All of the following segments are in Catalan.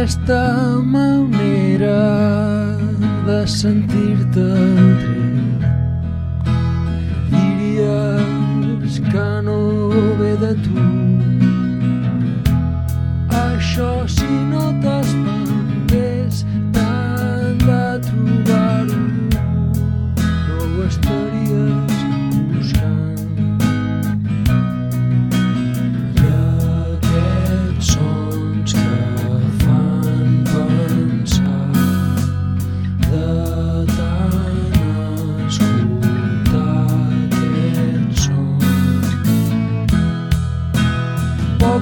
aquesta manera de sentir-te tret. Diries que no ve de tu. Això si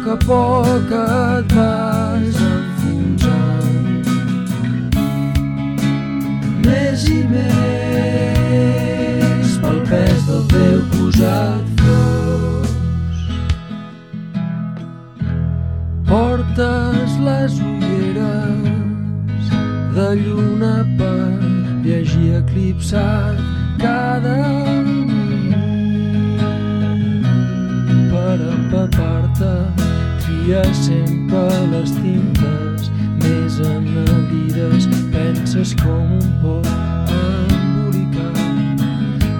A poc et vas enfonsant més i més pel pes del teu posat fos. Portes les ulleres de lluna per llegir eclipsat cada tries sempre les tintes més ennebrides penses com un pot embolicat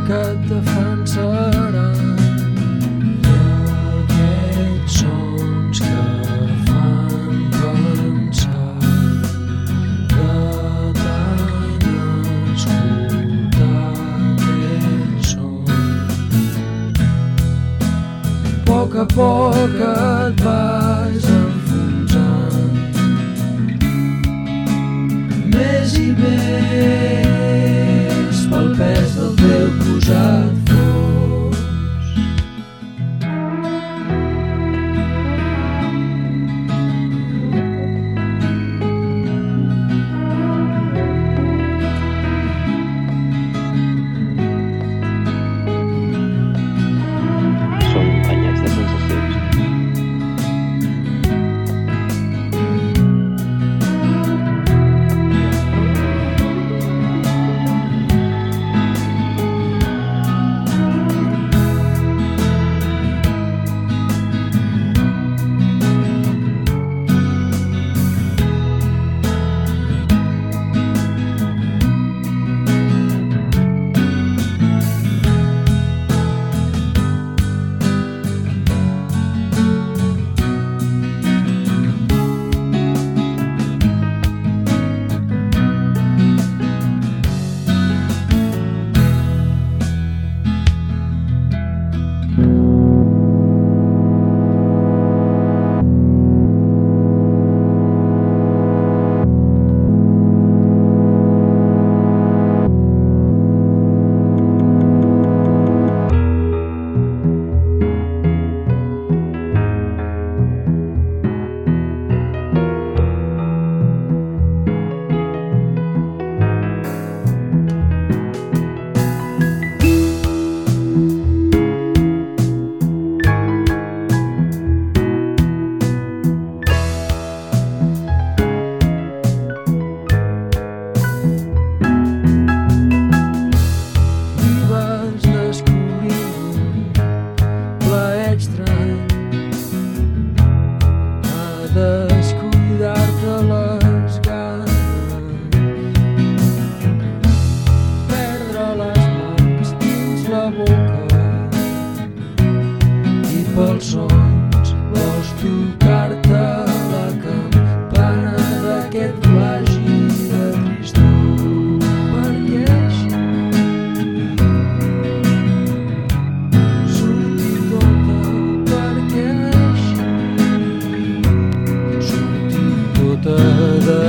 que et defensaran. I aquests sons que fan pensar de tant escoltar aquests sons. A poc a poc et vas més i tocar-te la campana d'aquest plagi de tristor perquè així Surti tota perquè així Surti tota de